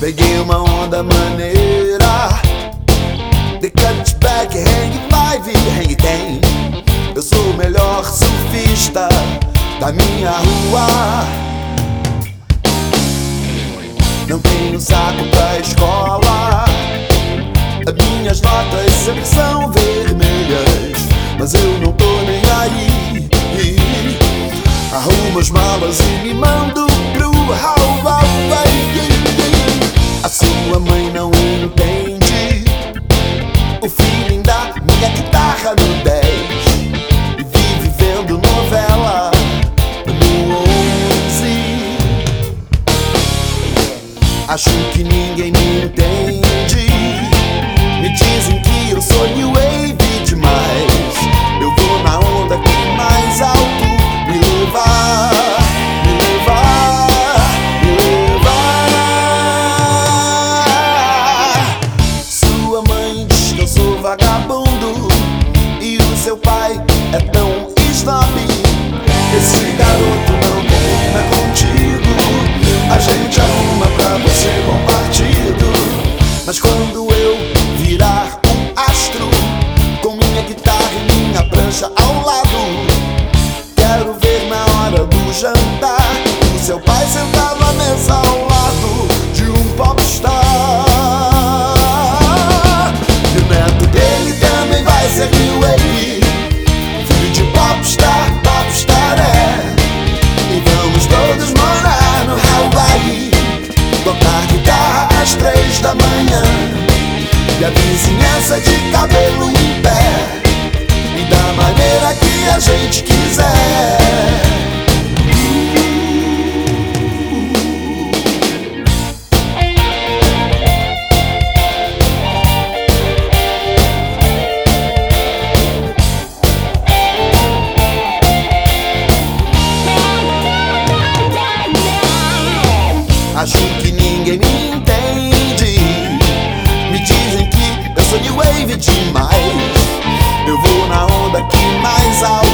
Peguei uma onda maneira. De cutback, hang five, hang ten. Eu sou o melhor surfista da minha rua. Não tenho saco pra escola. Minhas notas sempre são vermelhas Mas eu não tô nem aí. Arrumo as malas e me mando pro A sua mãe não entende. O feeling da minha guitarra no 10 E vive vendo novela no 11 Acho que ninguém vagabundo e o seu pai é tão snob. Esse garoto não combina contigo. A gente arruma pra você bom partido. Mas quando eu virar um astro Com minha guitarra e minha prancha ao lado Quero ver na hora do jantar O seu pai sentado à mesa ao às três da manhã. E a vizinhança de cabelo em pé. E da maneira que a gente quiser Que ninguém me entende. Me dizem que eu sou new wave demais. Eu vou na onda que mais alto